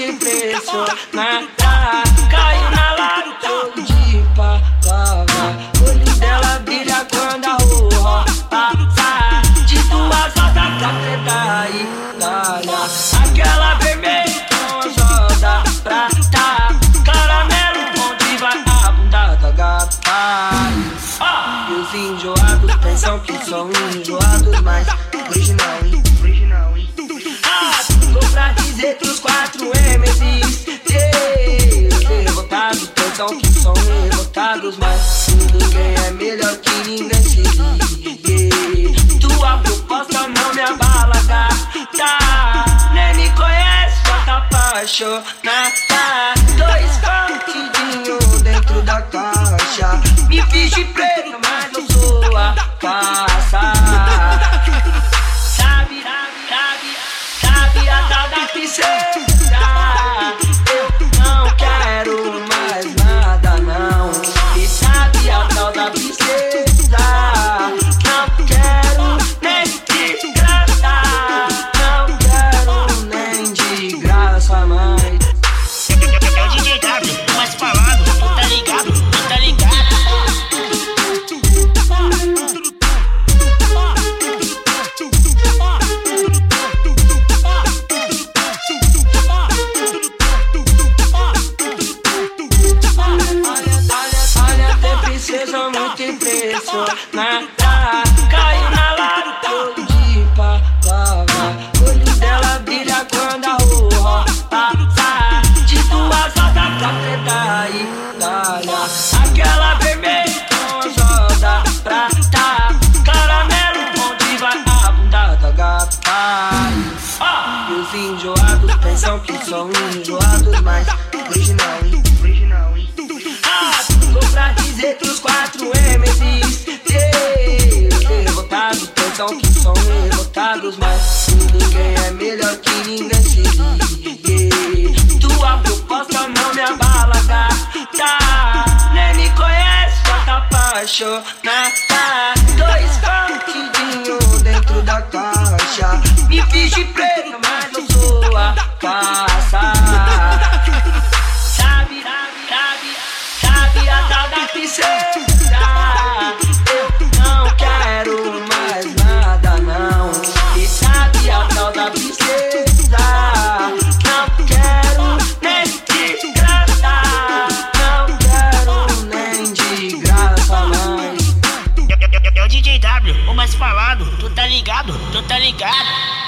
impressionar. Caiu na lata todo de palavra. Olho dela brilha quando a rua passa. De duas rodas pra preta e galha. Aquela vermelha com roda prata. Caramelo onde vai a bunda da gata. E os enjoados pensam que são enjoados, mas original? Original? Ah, tô pra pensam que são derrotados, mas ninguém é melhor que ninguém se ligue. Tua proposta não me abala, gata. Nem me conhece, já tá apaixonada. Dois partidinhos muito impressionada. Caiu na lata todo de palavra. Olho dela brilha quando a rua passa. De duas rodas pra preta e galha. Aquela vermelha com roda prata. Caramelo onde vai a bunda da gata. E os enjoados pensam que são enjoados, mas original? Original, pensam que são derrotados, mas ninguém é melhor que ninguém se ligue. Tua proposta não me abala, gata. Nem me conhece, já tá apaixonada. Não quero nem de graça. Não quero nem de graça, mais. É o DJ W, o mais falado, tu tá ligado, tu tá ligado.